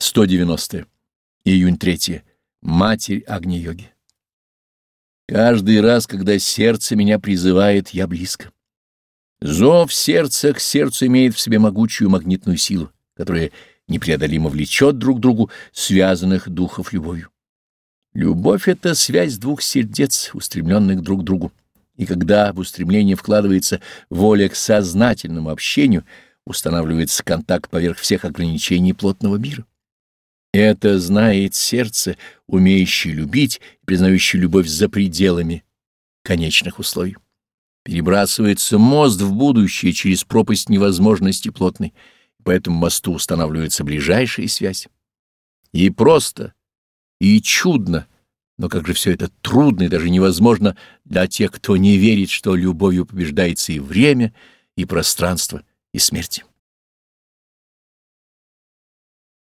190. Июнь 3. Матерь Агни-йоги. Каждый раз, когда сердце меня призывает, я близко. Зов сердца к сердцу имеет в себе могучую магнитную силу, которая непреодолимо влечет друг к другу связанных духов любовью. Любовь — это связь двух сердец, устремленных друг к другу. И когда в устремление вкладывается воля к сознательному общению, устанавливается контакт поверх всех ограничений плотного мира. Это знает сердце, умеющее любить, признающее любовь за пределами конечных условий. Перебрасывается мост в будущее через пропасть невозможности плотной, по этому мосту устанавливается ближайшая связь. И просто, и чудно, но как же все это трудно и даже невозможно для тех, кто не верит, что любовью побеждается и время, и пространство, и смерть.